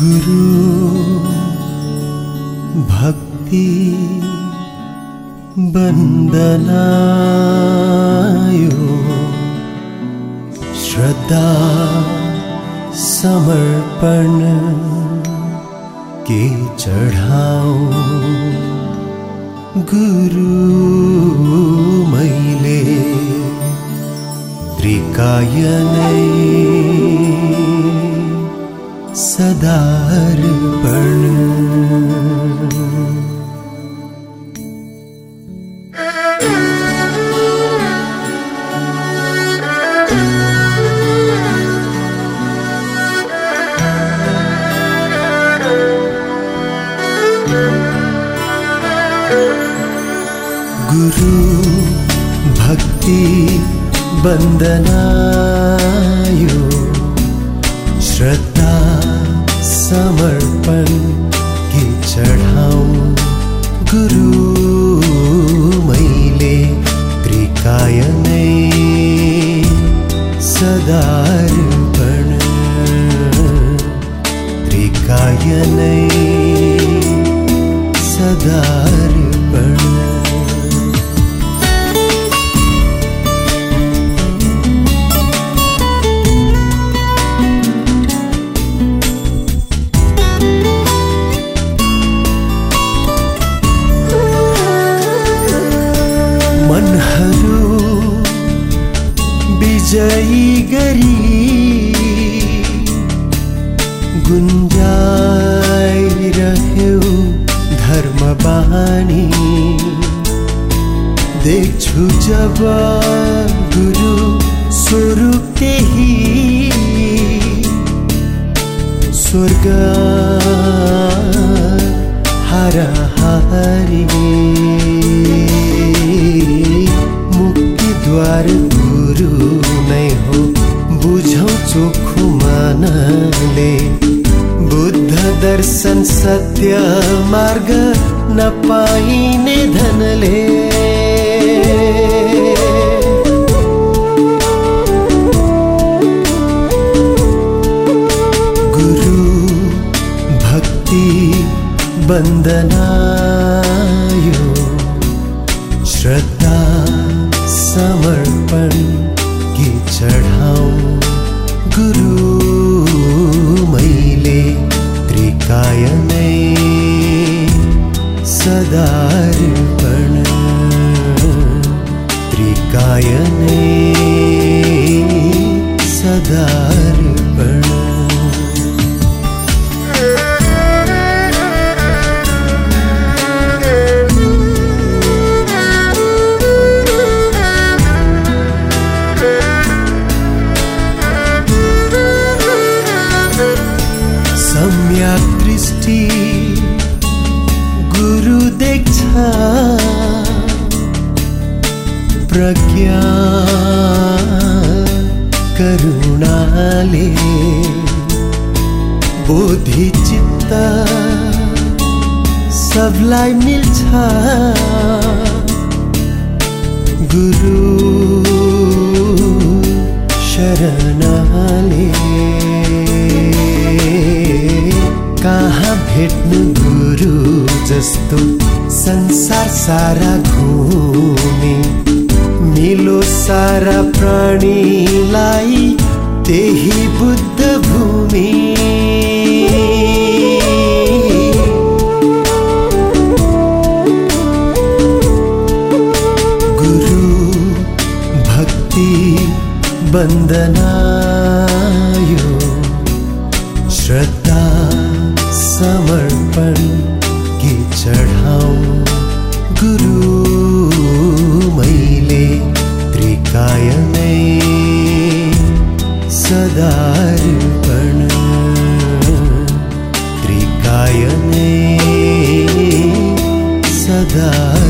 गुरु भक्ति बन्दनायो श्रद्धा समर्पण के चढाऊ गुरु मैले त्रिकायनै सदार्पण गुरु भक्ति बन्दनायो श्रद्धा समर्पण के चढाऊ। गुरु मैले त्रिकायनै सदार्पण। त्रिकायनै विजयी गरी गुन्जाइरह्यो धर्म बानी देख्छु जब गुरु स्वरूप त्यही। स्वर्ग हाराहारी मुक्तिद्वार दर्शन सत्य मार्ग न पाई निधन ले। गुरु भक्ति बंदना। दृष्टि गुरु देख्छ। प्रज्ञा करुणाले बोधि चित्त सबलाई मिल्छ। गुरु शरणले भेट्नु गुरु जस्तो संसार सारा घुमे मिलो सारा प्राणीलाई त्यही बुद्ध भूमि। गुरु भक्ति बन्दनायो දායනේ සදා